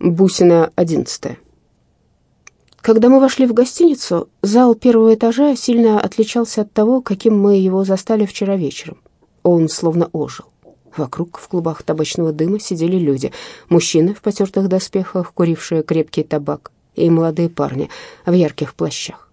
Бусина, одиннадцатая. Когда мы вошли в гостиницу, зал первого этажа сильно отличался от того, каким мы его застали вчера вечером. Он словно ожил. Вокруг в клубах табачного дыма сидели люди. Мужчины в потертых доспехах, курившие крепкий табак, и молодые парни в ярких плащах.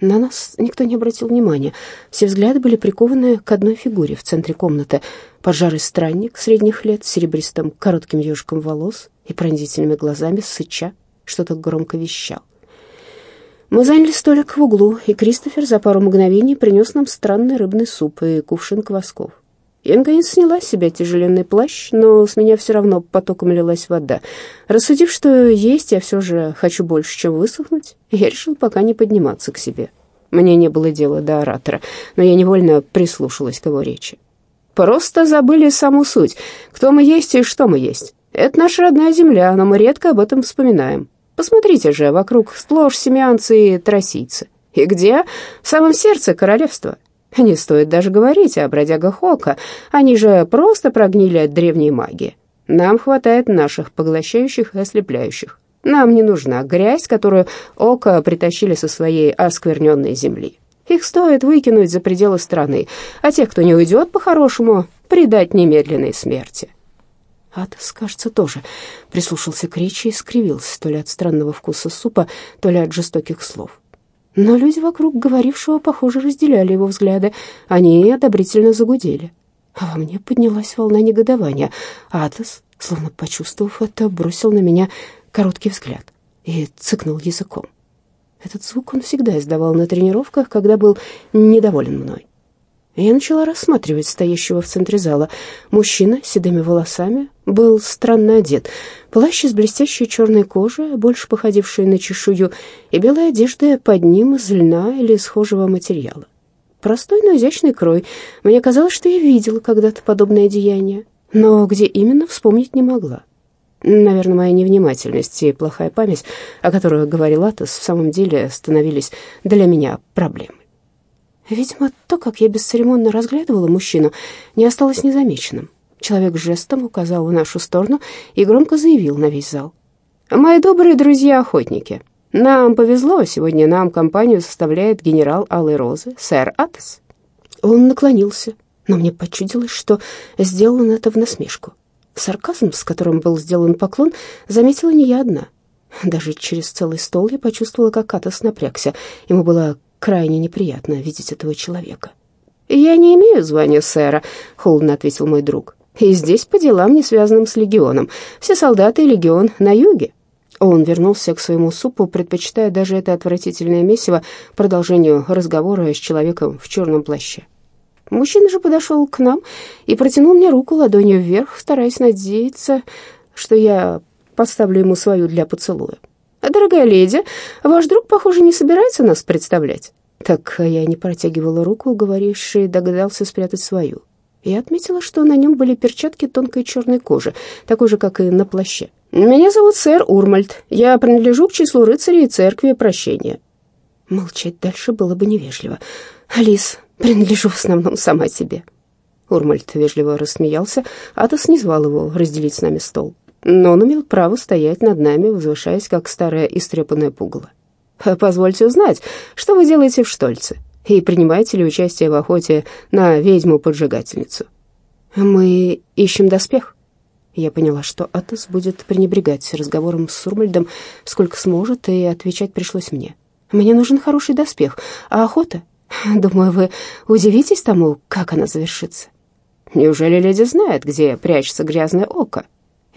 На нас никто не обратил внимания. Все взгляды были прикованы к одной фигуре в центре комнаты. Поджарый странник средних лет с серебристым коротким ежиком волос и пронзительными глазами сыча что-то громко вещал. Мы заняли столик в углу, и Кристофер за пару мгновений принес нам странный рыбный суп и кувшин квасков. Я, наконец, сняла с себя тяжеленный плащ, но с меня все равно потоком лилась вода. Рассудив, что есть я все же хочу больше, чем высохнуть, я решил пока не подниматься к себе. Мне не было дела до оратора, но я невольно прислушалась к его речи. «Просто забыли саму суть. Кто мы есть и что мы есть. Это наша родная земля, но мы редко об этом вспоминаем. Посмотрите же, вокруг сплошь семианцы и тросийцы. И где? В самом сердце королевства. Не стоит даже говорить о бродягах Ока, они же просто прогнили от древней магии. Нам хватает наших поглощающих и ослепляющих. Нам не нужна грязь, которую Ока притащили со своей оскверненной земли. Их стоит выкинуть за пределы страны, а тех, кто не уйдет по-хорошему, предать немедленной смерти. Атос, кажется, тоже прислушался к речи и скривился, то ли от странного вкуса супа, то ли от жестоких слов. Но люди вокруг говорившего, похоже, разделяли его взгляды. Они одобрительно загудели. А во мне поднялась волна негодования. Атос, словно почувствовав это, бросил на меня короткий взгляд и цыкнул языком. Этот звук он всегда издавал на тренировках, когда был недоволен мной. Я начала рассматривать стоящего в центре зала. Мужчина с седыми волосами был странно одет. Плащ из блестящей черной кожи, больше походивший на чешую, и белая одежда под ним из льна или схожего материала. Простой, но изящный крой. Мне казалось, что я видела когда-то подобное деяние, но где именно, вспомнить не могла. Наверное, моя невнимательность и плохая память, о которых говорил Атос, в самом деле становились для меня проблемой. Видимо, то, как я бесцеремонно разглядывала мужчину, не осталось незамеченным. Человек жестом указал в нашу сторону и громко заявил на весь зал. «Мои добрые друзья-охотники, нам повезло, сегодня нам компанию составляет генерал Алой Розы, сэр Атос». Он наклонился, но мне почудилось, что сделал это в насмешку. Сарказм, с которым был сделан поклон, заметила не я одна. Даже через целый стол я почувствовала, как Атос напрягся. Ему было крайне неприятно видеть этого человека. «Я не имею звания сэра», — холодно ответил мой друг. «И здесь по делам, не связанным с легионом. Все солдаты и легион на юге». Он вернулся к своему супу, предпочитая даже это отвратительное месиво продолжению разговора с человеком в черном плаще. Мужчина же подошел к нам и протянул мне руку ладонью вверх, стараясь надеяться, что я подставлю ему свою для поцелуя. «Дорогая леди, ваш друг, похоже, не собирается нас представлять». Так я не протягивала руку, говоривший догадался спрятать свою. Я отметила, что на нем были перчатки тонкой черной кожи, такой же, как и на плаще. «Меня зовут сэр Урмальд. Я принадлежу к числу рыцарей церкви прощения». Молчать дальше было бы невежливо. «Алис, принадлежу в основном сама себе». Урмальд вежливо рассмеялся, Атос не звал его разделить с нами стол но он имел право стоять над нами, возвышаясь, как старая истрепанная пугало. «Позвольте узнать, что вы делаете в Штольце, и принимаете ли участие в охоте на ведьму-поджигательницу?» «Мы ищем доспех». Я поняла, что Атос будет пренебрегать разговором с Сурмальдом сколько сможет, и отвечать пришлось мне. «Мне нужен хороший доспех, а охота? Думаю, вы удивитесь тому, как она завершится». «Неужели леди знает, где прячется грязное око?»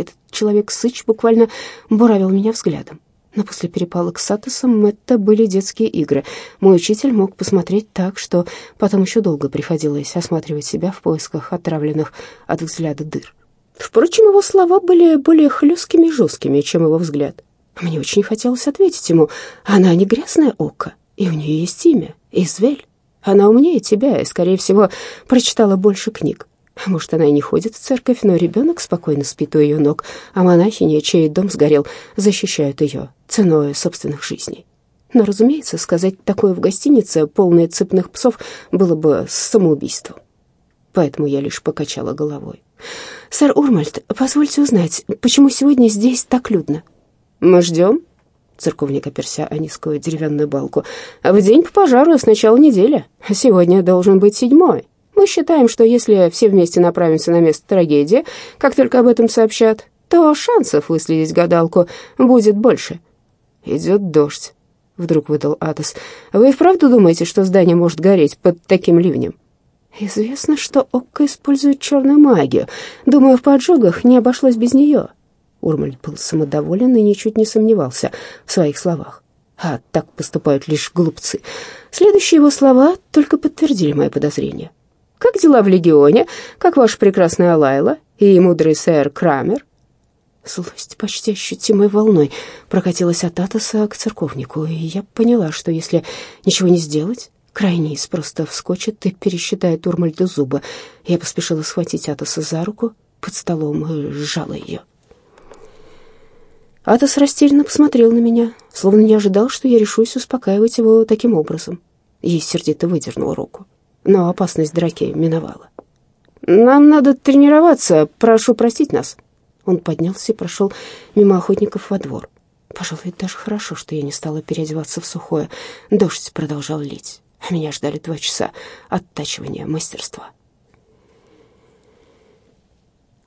Этот человек-сыч буквально буравил меня взглядом. Но после перепалок с Атосом это были детские игры. Мой учитель мог посмотреть так, что потом еще долго приходилось осматривать себя в поисках отравленных от взгляда дыр. Впрочем, его слова были более хлесткими и жесткими, чем его взгляд. Мне очень хотелось ответить ему, она не грязное око, и у нее есть имя, Извель. Она умнее тебя и, скорее всего, прочитала больше книг. Может, она и не ходит в церковь, но ребенок спокойно спит у ее ног, а монахини, чей дом сгорел, защищают ее ценой собственных жизней. Но, разумеется, сказать такое в гостинице, полной цепных псов, было бы самоубийством. Поэтому я лишь покачала головой. «Сэр Урмальд, позвольте узнать, почему сегодня здесь так людно? Мы ждем?» Церковник оперся о низкую деревянную балку. «В день по пожару с начала недели. Сегодня должен быть седьмой. Мы считаем, что если все вместе направимся на место трагедии, как только об этом сообщат, то шансов выследить гадалку будет больше». «Идет дождь», — вдруг выдал Атос. «Вы и вправду думаете, что здание может гореть под таким ливнем?» «Известно, что Окко использует черную магию. Думаю, в поджогах не обошлось без нее». Урмаль был самодоволен и ничуть не сомневался в своих словах. А так поступают лишь глупцы. Следующие его слова только подтвердили мои подозрения. «Как дела в Легионе? Как ваша прекрасная Лайла и мудрый сэр Крамер?» Злость почти ощутимой волной прокатилась от Атоса к церковнику, и я поняла, что если ничего не сделать, крайний просто вскочит и пересчитает Урмальду зубы. Я поспешила схватить Атоса за руку под столом и сжала ее. Атос растерянно посмотрел на меня, словно не ожидал, что я решусь успокаивать его таким образом. И сердито выдернул руку. Но опасность драки миновала. «Нам надо тренироваться, прошу простить нас». Он поднялся и прошел мимо охотников во двор. Пожалуй, даже хорошо, что я не стала переодеваться в сухое. Дождь продолжал лить, а меня ждали два часа оттачивания мастерства.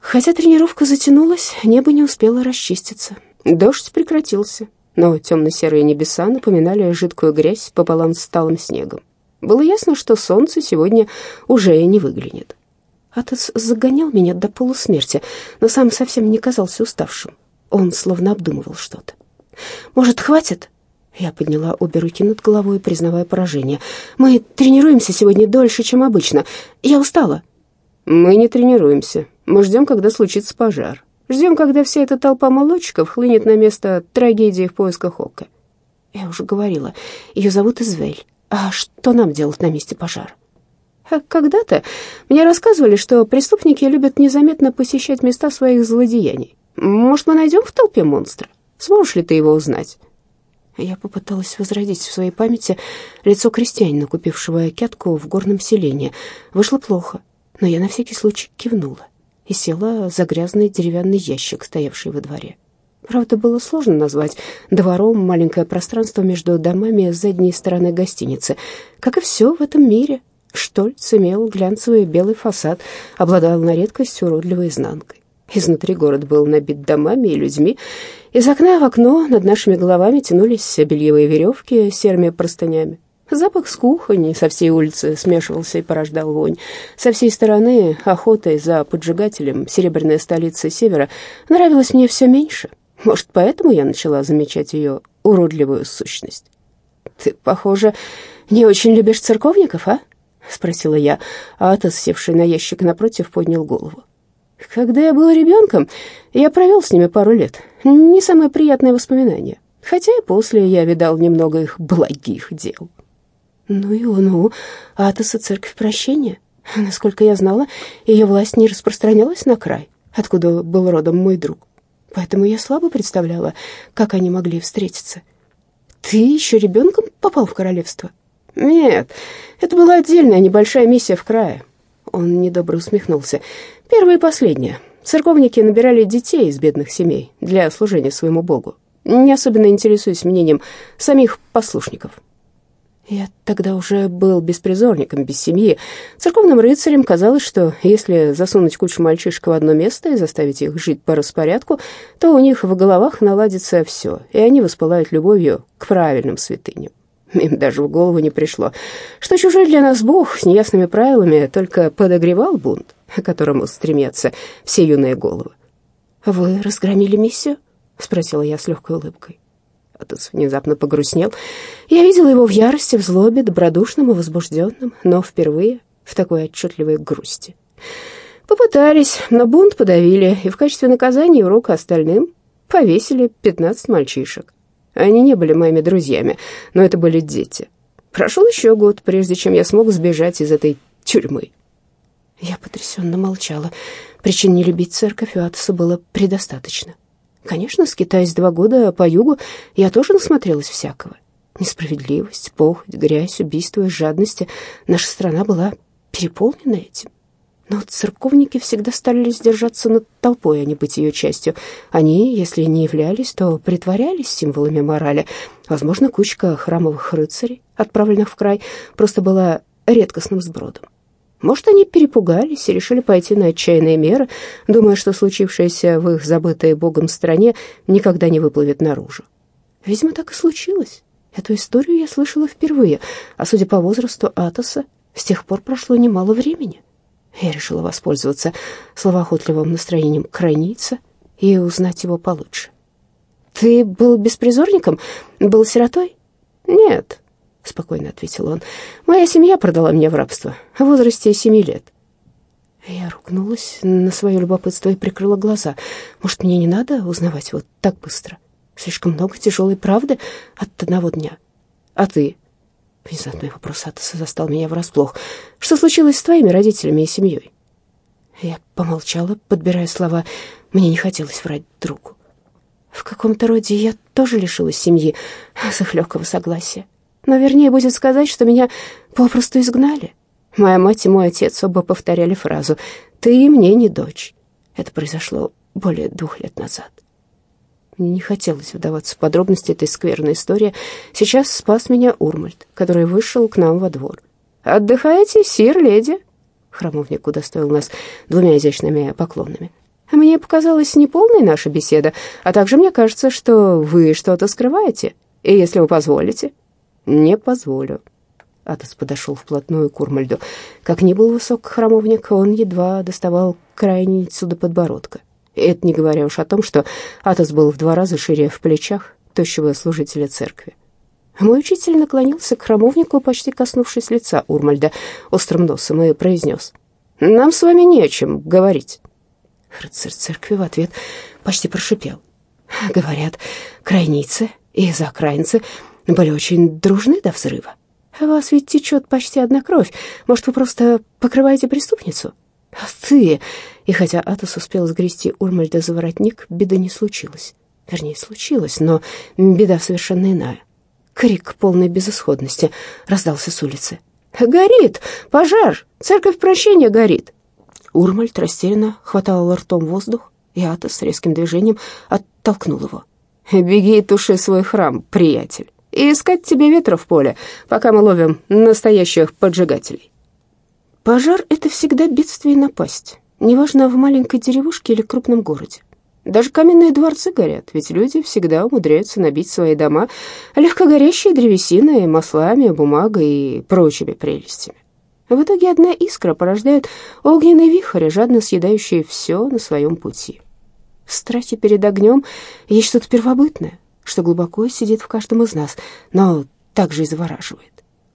Хотя тренировка затянулась, небо не успело расчиститься. Дождь прекратился, но темно-серые небеса напоминали жидкую грязь пополам с талым снегом. Было ясно, что солнце сегодня уже не выглянет. Атос загонял меня до полусмерти, но сам совсем не казался уставшим. Он словно обдумывал что-то. «Может, хватит?» Я подняла обе руки над головой, признавая поражение. «Мы тренируемся сегодня дольше, чем обычно. Я устала». «Мы не тренируемся. Мы ждем, когда случится пожар. Ждем, когда вся эта толпа молодчиков хлынет на место трагедии в поисках Ока. Я уже говорила, ее зовут Извель. А что нам делать на месте пожара? А когда-то мне рассказывали, что преступники любят незаметно посещать места своих злодеяний. Может, мы найдем в толпе монстра? Сможешь ли ты его узнать?» Я попыталась возродить в своей памяти лицо крестьянина, купившего кятку в горном селении. Вышло плохо, но я на всякий случай кивнула и села за грязный деревянный ящик, стоявший во дворе. Правда, было сложно назвать двором маленькое пространство между домами с задней стороны гостиницы. Как и все в этом мире, Штольц имел глянцевый белый фасад, обладал на редкость уродливой изнанкой. Изнутри город был набит домами и людьми. Из окна в окно над нашими головами тянулись бельевые веревки с серыми простынями. Запах с кухни со всей улицы смешивался и порождал вонь. Со всей стороны охотой за поджигателем серебряная столица севера нравилась мне все меньше. Может, поэтому я начала замечать ее уродливую сущность. «Ты, похоже, не очень любишь церковников, а?» — спросила я, а Атос, севший на ящик напротив, поднял голову. «Когда я был ребенком, я провел с ними пару лет. Не самое приятное воспоминание. Хотя и после я видал немного их благих дел». Ну и ну, Атоса церковь прощения. Насколько я знала, ее власть не распространялась на край, откуда был родом мой друг. Поэтому я слабо представляла, как они могли встретиться. Ты еще ребенком попал в королевство? Нет, это была отдельная небольшая миссия в крае. Он недобро усмехнулся. Первая и последняя. Церковники набирали детей из бедных семей для служения своему богу. Не особенно интересуюсь мнением самих послушников. Я тогда уже был беспризорником, без семьи. Церковным рыцарям казалось, что если засунуть кучу мальчишек в одно место и заставить их жить по распорядку, то у них в головах наладится все, и они воспылают любовью к правильным святыням. Им даже в голову не пришло, что чужой для нас Бог с неясными правилами только подогревал бунт, к которому стремятся все юные головы. «Вы разгромили миссию?» — спросила я с легкой улыбкой. Атос внезапно погрустнел. Я видела его в ярости, в злобе, добродушным и возбужденным, но впервые в такой отчетливой грусти. Попытались, но бунт подавили, и в качестве наказания урока остальным повесили пятнадцать мальчишек. Они не были моими друзьями, но это были дети. Прошел еще год, прежде чем я смог сбежать из этой тюрьмы. Я потрясенно молчала. Причин не любить церковь у Атоса было предостаточно. Конечно, скитаясь два года по югу, я тоже насмотрелась всякого. Несправедливость, похоть, грязь, убийство и жадность. Наша страна была переполнена этим. Но церковники всегда старались держаться над толпой, а не быть ее частью. Они, если не являлись, то притворялись символами морали. Возможно, кучка храмовых рыцарей, отправленных в край, просто была редкостным сбродом. Может, они перепугались и решили пойти на отчаянные меры, думая, что случившееся в их забытой Богом стране никогда не выплывет наружу. Видимо, так и случилось. Эту историю я слышала впервые, а судя по возрасту Атоса, с тех пор прошло немало времени. Я решила воспользоваться словоохотливым настроением крайница и узнать его получше. «Ты был беспризорником? Был сиротой?» «Нет», — спокойно ответил он. «Моя семья продала меня в рабство в возрасте семи лет». Я ругнулась на свое любопытство и прикрыла глаза. Может, мне не надо узнавать вот так быстро? Слишком много тяжелой правды от одного дня. А ты? Внезапный вопрос Атоса застал меня врасплох. Что случилось с твоими родителями и семьей? Я помолчала, подбирая слова. Мне не хотелось врать другу. В каком-то роде я тоже лишилась семьи с их легкого согласия. Но вернее будет сказать, что меня попросту изгнали. Моя мать и мой отец оба повторяли фразу «Ты мне не дочь». Это произошло более двух лет назад. Мне не хотелось вдаваться в подробности этой скверной истории. Сейчас спас меня Урмальд, который вышел к нам во двор. «Отдыхаете, сир, леди?» Храмовник удостоил нас двумя изящными поклонами. «Мне показалась неполной наша беседа, а также мне кажется, что вы что-то скрываете. И если вы позволите...» «Не позволю». Атос подошел вплотную к Урмальду. Как ни был высок храмовник, он едва доставал крайницу до подбородка. И это не говоря уж о том, что Атос был в два раза шире в плечах тощего служителя церкви. Мой учитель наклонился к храмовнику, почти коснувшись лица Урмальда острым носом, и произнес. «Нам с вами не о чем говорить». Рыцарь церкви в ответ почти прошипел. «Говорят, крайницы и закраинцы были очень дружны до взрыва. Вас ведь течет почти одна кровь. Может, вы просто покрываете преступницу?» «А ты...» И хотя Атос успел сгрести Урмальда за воротник, беды не случилось. Вернее, случилось, но беда совершенно иная. Крик полной безысходности раздался с улицы. «Горит! Пожар! Церковь прощения горит!» Урмальд растерянно хватал ртом воздух, и Атос резким движением оттолкнул его. «Беги и туши свой храм, приятель, и искать тебе ветра в поле, пока мы ловим настоящих поджигателей». Пожар — это всегда бедствие и напасть, неважно, в маленькой деревушке или крупном городе. Даже каменные дворцы горят, ведь люди всегда умудряются набить свои дома легкогорящей древесиной, маслами, бумагой и прочими прелестями. В итоге одна искра порождает огненный вихрь, жадно съедающий все на своем пути. В страхе перед огнем есть что-то первобытное, что глубоко сидит в каждом из нас, но также и завораживает.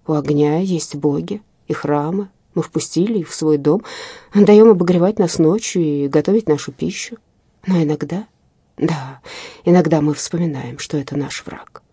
У огня есть боги и храмы, мы впустили их в свой дом, даем обогревать нас ночью и готовить нашу пищу. Но иногда, да, иногда мы вспоминаем, что это наш враг.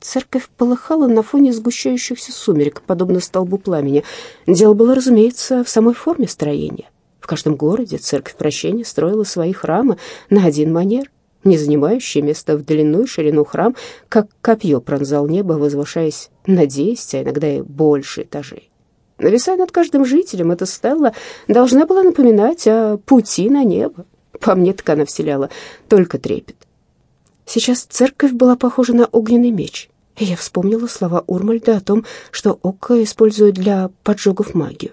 Церковь полыхала на фоне сгущающихся сумерек, подобно столбу пламени. Дело было, разумеется, в самой форме строения. В каждом городе церковь прощения строила свои храмы на один манер, не занимающий место в длину и ширину храм, как копье пронзал небо, возвышаясь на десять, а иногда и больше этажей. Нависая над каждым жителем, эта стелла должна была напоминать о пути на небо. По мне так она вселяла только трепет. Сейчас церковь была похожа на огненный меч, и я вспомнила слова Урмальда о том, что Окко использует для поджогов магию.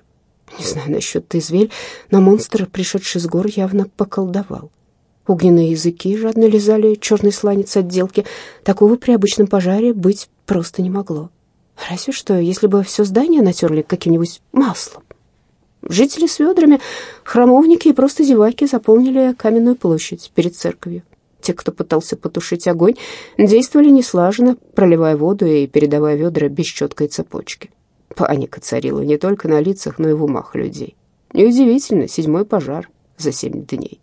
Не знаю насчет Тезвель, но монстр, пришедший с гор, явно поколдовал. Огненные языки жадно лизали черный сланец отделки. Такого при обычном пожаре быть просто не могло. Разве что, если бы все здание натерли каким-нибудь маслом. Жители с ведрами, храмовники и просто зеваки заполнили каменную площадь перед церковью. Те, кто пытался потушить огонь, действовали неслаженно, проливая воду и передавая ведра без четкой цепочки. Паника царила не только на лицах, но и в умах людей. Неудивительно, седьмой пожар за семь дней.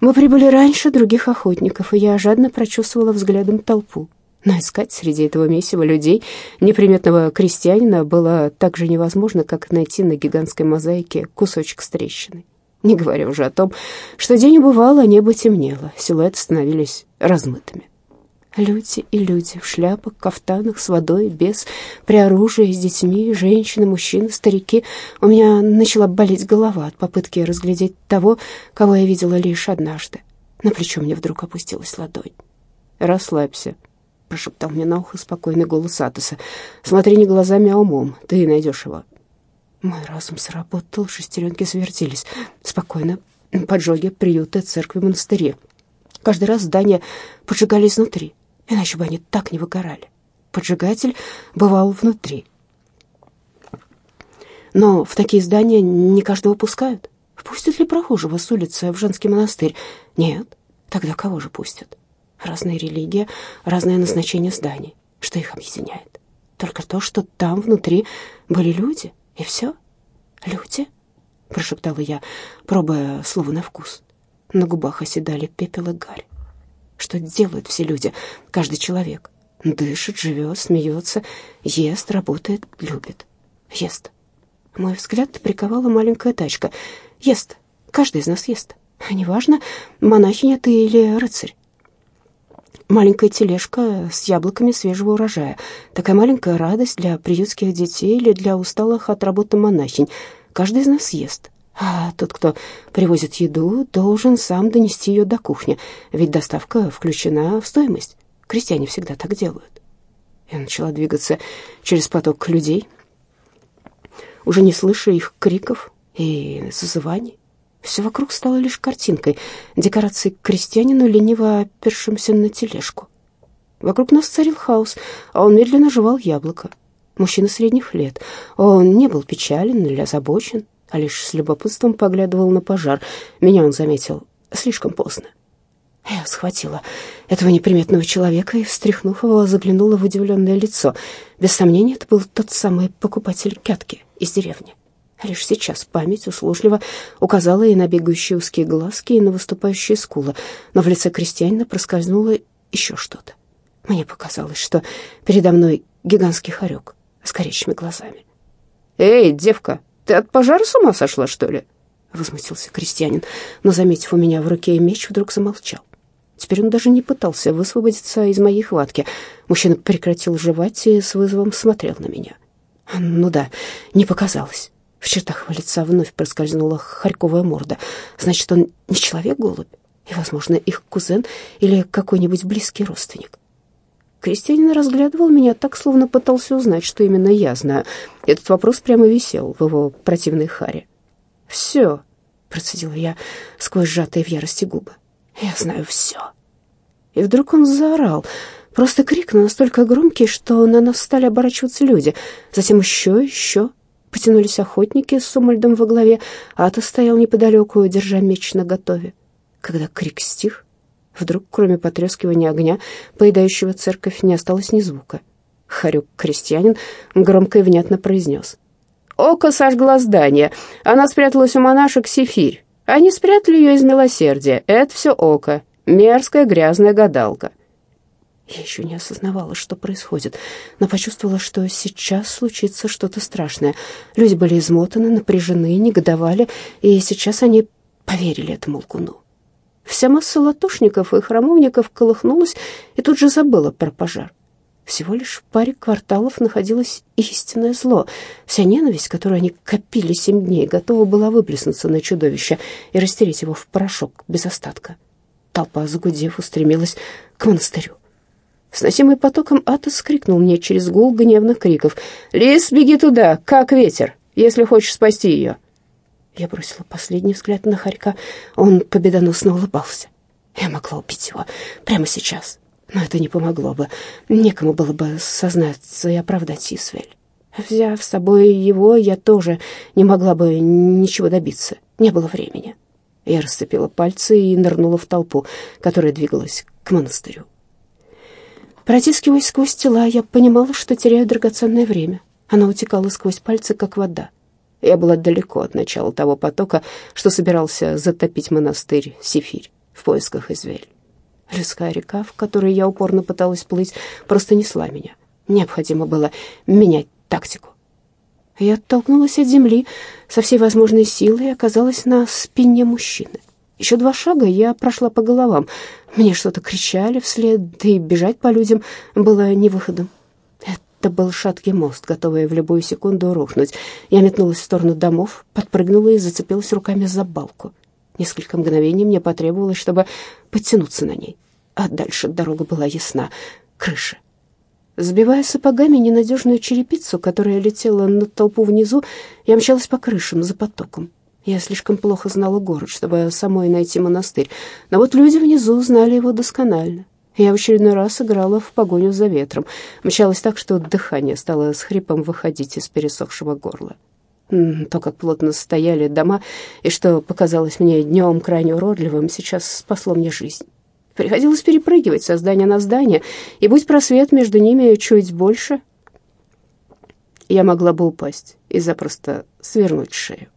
Мы прибыли раньше других охотников, и я жадно прочесывала взглядом толпу. Но искать среди этого месива людей неприметного крестьянина было так же невозможно, как найти на гигантской мозаике кусочек с трещиной. Не говоря уже о том, что день убывал, а небо темнело, силуэты становились размытыми. Люди и люди в шляпах, кафтанах, с водой, без, при оружии, с детьми, женщины, мужчины, старики. У меня начала болеть голова от попытки разглядеть того, кого я видела лишь однажды. На плечо мне вдруг опустилась ладонь. «Расслабься», — прошептал мне на ухо спокойный голос Атоса. «Смотри не глазами, а умом. Ты найдешь его». Мой разум сработал, шестеренки свертелись. Спокойно. Поджоги, приюты, церкви, монастыри. Каждый раз здания поджигались изнутри иначе бы они так не выгорали. Поджигатель бывал внутри. Но в такие здания не каждого пускают. Пустят ли прохожего с улицы в женский монастырь? Нет. Тогда кого же пустят? Разная религия, разное назначение зданий. Что их объединяет? Только то, что там внутри были люди, и все. Люди, прошептала я, пробуя слово на вкус. На губах оседали пепел и гарь. Что делают все люди, каждый человек? Дышит, живет, смеется, ест, работает, любит. Ест. Мой взгляд приковала маленькая тачка. Ест. Каждый из нас ест. Неважно, монахиня ты или рыцарь. Маленькая тележка с яблоками свежего урожая. Такая маленькая радость для приютских детей или для усталых от работы монахинь. Каждый из нас ест. А тот, кто привозит еду, должен сам донести ее до кухни, ведь доставка включена в стоимость. Крестьяне всегда так делают. Я начала двигаться через поток людей, уже не слыша их криков и зазываний. Все вокруг стало лишь картинкой, декорацией к крестьянину, лениво опершимся на тележку. Вокруг нас царил хаос, а он медленно жевал яблоко. Мужчина средних лет. Он не был печален или озабочен, а лишь с любопытством поглядывал на пожар. Меня он заметил слишком поздно. Я схватила этого неприметного человека и, встряхнув его, заглянула в удивленное лицо. Без сомнения, это был тот самый покупатель кятки из деревни. Лишь сейчас память услужливо указала и на бегающие узкие глазки, и на выступающие скулы, но в лице крестьянина проскользнуло еще что-то. Мне показалось, что передо мной гигантский хорек с горящими глазами. «Эй, девка!» Ты от пожара с ума сошла, что ли?» Возмутился крестьянин, но, заметив у меня в руке меч, вдруг замолчал. Теперь он даже не пытался высвободиться из моей хватки. Мужчина прекратил жевать и с вызовом смотрел на меня. Ну да, не показалось. В чертах его лица вновь проскользнула хорьковая морда. Значит, он не человек-голубь, и, возможно, их кузен или какой-нибудь близкий родственник. Крестьянин разглядывал меня так, словно пытался узнать, что именно я знаю. Этот вопрос прямо висел в его противной харе. «Все», — процедила я сквозь сжатые в ярости губы. «Я знаю все». И вдруг он заорал. Просто крик, но настолько громкий, что на нас стали оборачиваться люди. Затем еще, еще. Потянулись охотники с Сумальдом во главе, а Ата стоял неподалеку, держа меч наготове. Когда крик стих, Вдруг, кроме потрескивания огня, поедающего церковь, не осталось ни звука. Харюк-крестьянин громко и внятно произнес. «Око сожгла здание. Она спряталась у монашек Сефирь. Они спрятали ее из милосердия. Это все око. Мерзкая грязная гадалка». Я еще не осознавала, что происходит, но почувствовала, что сейчас случится что-то страшное. Люди были измотаны, напряжены, негодовали, и сейчас они поверили этому лгуну. Вся масса латушников и храмовников колыхнулась и тут же забыла про пожар. Всего лишь в паре кварталов находилось истинное зло. Вся ненависть, которую они копили семь дней, готова была выплеснуться на чудовище и растереть его в порошок без остатка. Толпа, загудев, устремилась к монастырю. Сносимый потоком Атос крикнул мне через гул гневных криков. «Лис, беги туда, как ветер, если хочешь спасти ее!» Я бросила последний взгляд на Харька. Он победоносно улыбался. Я могла убить его прямо сейчас, но это не помогло бы. Некому было бы сознаться и оправдать Исвель. Взяв с собой его, я тоже не могла бы ничего добиться. Не было времени. Я расцепила пальцы и нырнула в толпу, которая двигалась к монастырю. Протискиваясь сквозь тела, я понимала, что теряю драгоценное время. Оно утекало сквозь пальцы, как вода. Я была далеко от начала того потока, что собирался затопить монастырь Сефирь в поисках Извель. Людская река, в которой я упорно пыталась плыть, просто несла меня. Необходимо было менять тактику. Я оттолкнулась от земли со всей возможной силой и оказалась на спине мужчины. Еще два шага я прошла по головам. Мне что-то кричали вслед, да и бежать по людям было не выходом. Это был шаткий мост, готовый в любую секунду рухнуть. Я метнулась в сторону домов, подпрыгнула и зацепилась руками за балку. Несколько мгновений мне потребовалось, чтобы подтянуться на ней. А дальше дорога была ясна. Крыша. Сбивая сапогами ненадежную черепицу, которая летела над толпу внизу, я мчалась по крышам за потоком. Я слишком плохо знала город, чтобы самой найти монастырь, но вот люди внизу знали его досконально. Я в очередной раз играла в погоню за ветром, мчалась так, что дыхание стало с хрипом выходить из пересохшего горла. То, как плотно стояли дома, и что показалось мне днем крайне уродливым, сейчас спасло мне жизнь. Приходилось перепрыгивать со здания на здание, и будь просвет между ними чуть больше, я могла бы упасть и запросто свернуть шею.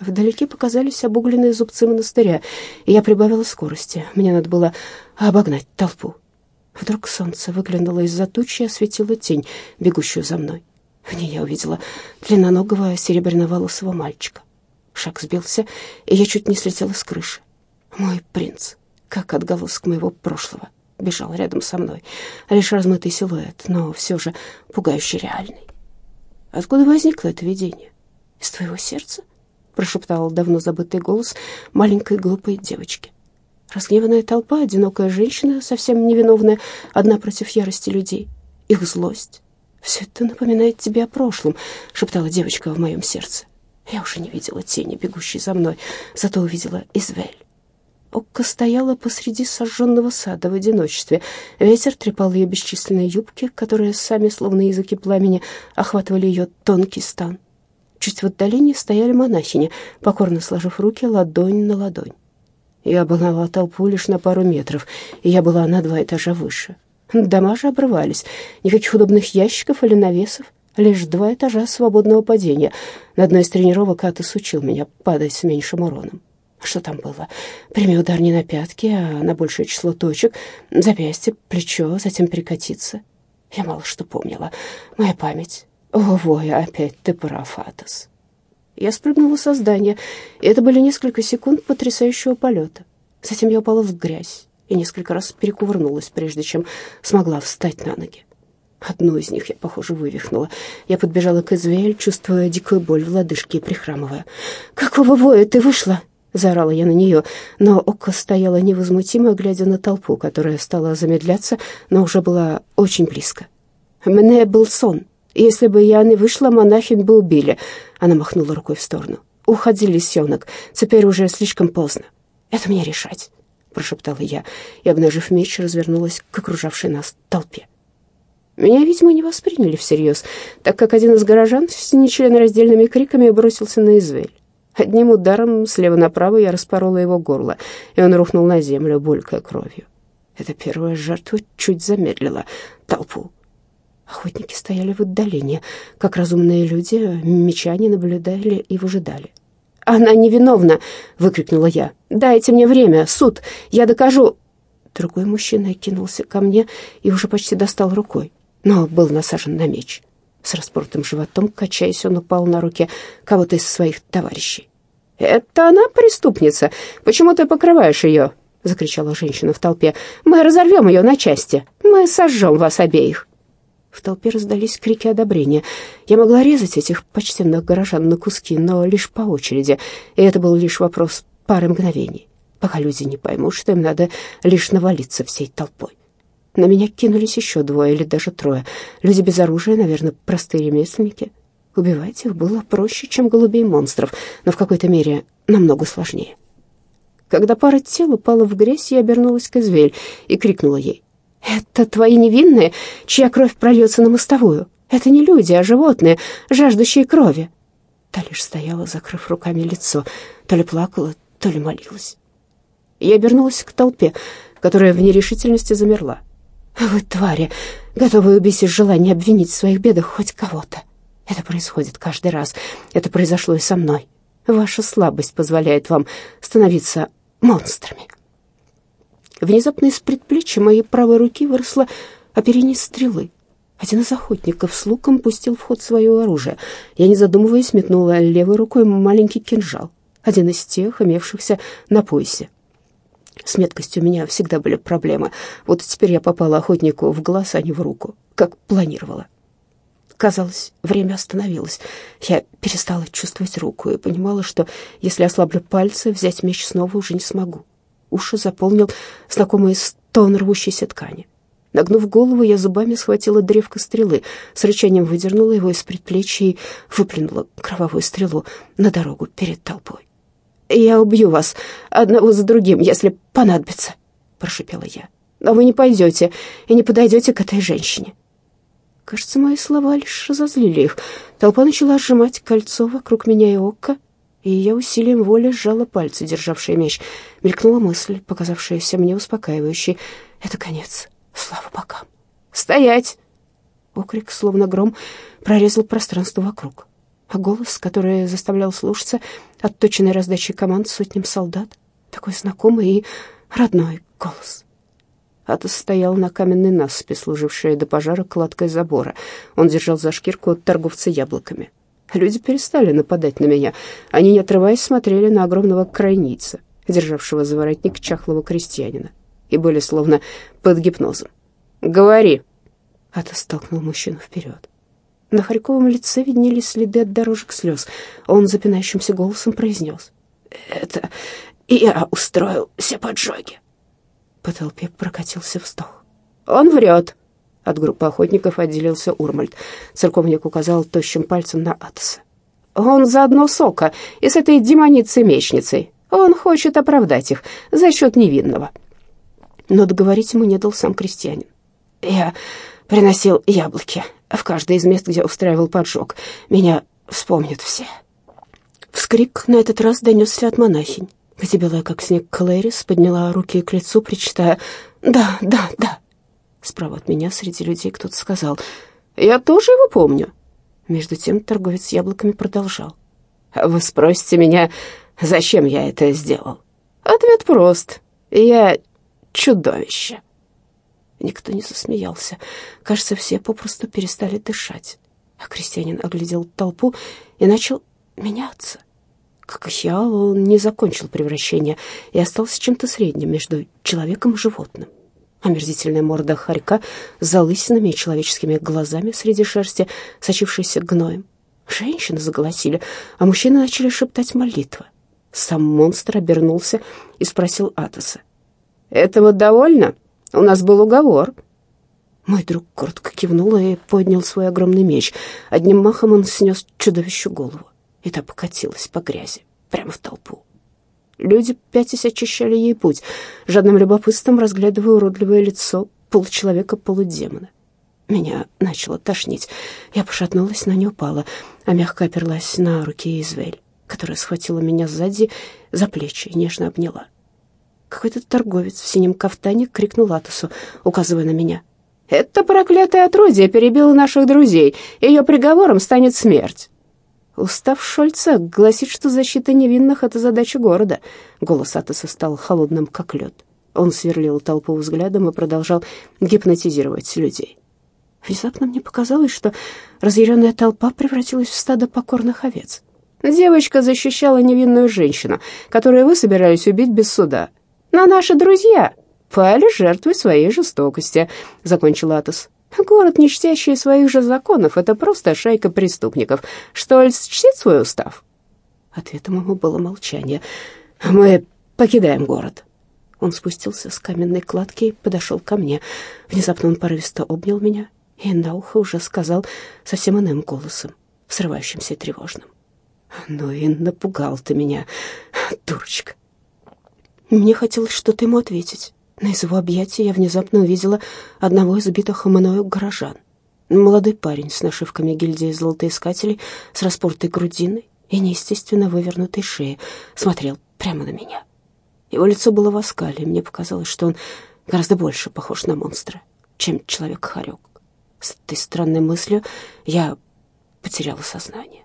Вдалеке показались обугленные зубцы монастыря, и я прибавила скорости. Мне надо было обогнать толпу. Вдруг солнце выглянуло из-за тучи и осветило тень, бегущую за мной. В ней я увидела длинноногого серебряноволосого мальчика. Шаг сбился, и я чуть не слетела с крыши. Мой принц, как отголосок моего прошлого, бежал рядом со мной. Лишь размытый силуэт, но все же пугающе реальный. Откуда возникло это видение? Из твоего сердца? Прошептал давно забытый голос маленькой глупой девочки. Разгневанная толпа, одинокая женщина, совсем невиновная, одна против ярости людей, их злость. «Все это напоминает тебе о прошлом», — шептала девочка в моем сердце. Я уже не видела тени, бегущей за мной, зато увидела Извель. Окка стояла посреди сожженного сада в одиночестве. Ветер трепал ее бесчисленные юбки, которые сами, словно языки пламени, охватывали ее тонкий стан. Чуть в отдалении стояли монахини, покорно сложив руки ладонь на ладонь. Я обогнала толпу лишь на пару метров, и я была на два этажа выше. Дома же обрывались. Никаких удобных ящиков или навесов. Лишь два этажа свободного падения. На одной из тренировок Атос учил меня падать с меньшим уроном. Что там было? Прими удар не на пятки, а на большее число точек. Запястье, плечо, затем перекатиться. Я мало что помнила. Моя память «Ой, опять ты прав, Атос». Я спрыгнула со здания, и это были несколько секунд потрясающего полета. Затем я упала в грязь и несколько раз перекувырнулась, прежде чем смогла встать на ноги. Одну из них я, похоже, вывихнула. Я подбежала к Извель, чувствуя дикую боль в лодыжке и прихрамывая. «Какого воя ты вышла?» — заорала я на нее, но Ока стояла невозмутимо, глядя на толпу, которая стала замедляться, но уже была очень близко. «Мне был сон», если бы я не вышла, монахинь бы убили. Она махнула рукой в сторону. Уходи, лисенок, теперь уже слишком поздно. Это мне решать, прошептала я и, обнажив меч, развернулась к окружавшей нас толпе. Меня, видимо, не восприняли всерьез, так как один из горожан с нечленораздельными криками бросился на извель. Одним ударом слева направо я распорола его горло, и он рухнул на землю, булькая кровью. Эта первая жертва чуть замедлила толпу. Охотники стояли в отдалении, как разумные люди, мечане наблюдали и выжидали. «Она невиновна!» — выкрикнула я. «Дайте мне время, суд, я докажу!» Другой мужчина кинулся ко мне и уже почти достал рукой, но был насажен на меч. С распортым животом, качаясь, он упал на руки кого-то из своих товарищей. «Это она преступница? Почему ты покрываешь ее?» — закричала женщина в толпе. «Мы разорвем ее на части. Мы сожжем вас обеих». В толпе раздались крики одобрения. Я могла резать этих почтенных горожан на куски, но лишь по очереди, и это был лишь вопрос пары мгновений, пока люди не поймут, что им надо лишь навалиться всей толпой. На меня кинулись еще двое или даже трое. Люди без оружия, наверное, простые ремесленники. Убивать их было проще, чем голубей монстров, но в какой-то мере намного сложнее. Когда пара тел упала в грязь, я обернулась к Извель и крикнула ей. Это твои невинные, чья кровь прольется на мостовую. Это не люди, а животные, жаждущие крови. Та лишь стояла, закрыв руками лицо, то ли плакала, то ли молилась. Я обернулась к толпе, которая в нерешительности замерла. «Вы, твари, готовы убить из желания обвинить в своих бедах хоть кого-то. Это происходит каждый раз. Это произошло и со мной. Ваша слабость позволяет вам становиться монстрами». Внезапно из предплечья моей правой руки выросла оперение стрелы. Один из охотников с луком пустил в ход свое оружие. Я, не задумываясь, метнула левой рукой маленький кинжал. один из тех, имевшихся на поясе. С меткостью у меня всегда были проблемы. Вот теперь я попала охотнику в глаз, а не в руку, как планировала. Казалось, время остановилось. Я перестала чувствовать руку и понимала, что если ослаблю пальцы, взять меч снова уже не смогу. Уши заполнил знакомый стон рвущейся ткани. Нагнув голову, я зубами схватила древко стрелы, с рычанием выдернула его из предплечья и выплюнула кровавую стрелу на дорогу перед толпой. «Я убью вас одного за другим, если понадобится», — прошипела я. «Но вы не пойдете и не подойдете к этой женщине». Кажется, мои слова лишь разозлили их. Толпа начала сжимать кольцо вокруг меня и ока, и я усилием воли сжала пальцы, державшие меч. Мелькнула мысль, показавшаяся мне успокаивающей. «Это конец. Слава богам!» «Стоять!» Окрик, словно гром, прорезал пространство вокруг. А голос, который заставлял слушаться отточенной раздачей команд сотням солдат, такой знакомый и родной голос. Атос стоял на каменной насыпи, служившей до пожара кладкой забора. Он держал за шкирку торговца яблоками. Люди перестали нападать на меня. Они, не отрываясь, смотрели на огромного крайница, державшего за воротник чахлого крестьянина, и были словно под гипнозом. «Говори!» Атос столкнул мужчину вперед. На Харьковом лице виднелись следы от дорожек слез. Он запинающимся голосом произнес. «Это я устроил все поджоги». По толпе прокатился вздох. «Он врет!» От группы охотников отделился Урмальд. Церковник указал тощим пальцем на Атоса. «Он заодно сока и с этой демоницей-мечницей. Он хочет оправдать их за счет невинного». Но договорить ему не дал сам крестьянин. «Я приносил яблоки в каждое из мест, где устраивал поджог. Меня вспомнят все». Вскрик на этот раз донесся от монахинь где белая как снег Клэрис подняла руки к лицу, причитая «Да, да, да». Справа от меня среди людей кто-то сказал «Я тоже его помню». Между тем торговец яблоками продолжал. «Вы спросите меня, зачем я это сделал?» Ответ прост. Я чудовище. Никто не засмеялся. Кажется, все попросту перестали дышать. А крестьянин оглядел толпу и начал меняться. Как Ахиал, он не закончил превращение и остался чем-то средним между человеком и животным. Омерзительная морда хорька с залысинами и человеческими глазами среди шерсти, сочившейся гноем. Женщины заголосили, а мужчины начали шептать молитвы. Сам монстр обернулся и спросил Атоса. «Этого довольно? У нас был уговор». Мой друг коротко кивнул и поднял свой огромный меч. Одним махом он снес чудовищу голову и та покатилась по грязи прямо в толпу. Люди, пятясь, очищали ей путь, жадным любопытством разглядывая уродливое лицо получеловека-полудемона. Меня начало тошнить. Я пошатнулась, но не упала, а мягко оперлась на руки Извель, которая схватила меня сзади за плечи и нежно обняла. Какой-то торговец в синем кафтане крикнул Атосу, указывая на меня. «Это проклятое отродье перебило наших друзей. Ее приговором станет смерть». Устав Шольца гласит, что защита невинных — это задача города. Голос Атоса стал холодным, как лед. Он сверлил толпу взглядом и продолжал гипнотизировать людей. Внезапно мне показалось, что разъяренная толпа превратилась в стадо покорных овец. Девочка защищала невинную женщину, которую вы собирались убить без суда. Но наши друзья пали жертвой своей жестокости, — закончил Атос. Город, не чтящий своих же законов, это просто шайка преступников. Штольц чтит свой устав?» Ответом ему было молчание. «Мы покидаем город». Он спустился с каменной кладки и подошел ко мне. Внезапно он порывисто обнял меня и на ухо уже сказал совсем иным голосом, срывающимся и тревожным. «Ну и напугал ты меня, дурочка». Мне хотелось что-то ему ответить, но из его объятия я внезапно увидела одного из убитых мною горожан. Молодой парень с нашивками гильдии золотоискателей, с распортой грудиной и неестественно вывернутой шеей, смотрел прямо на меня. Его лицо было в оскале, и мне показалось, что он гораздо больше похож на монстра, чем человек-хорек. С этой странной мыслью я потеряла сознание.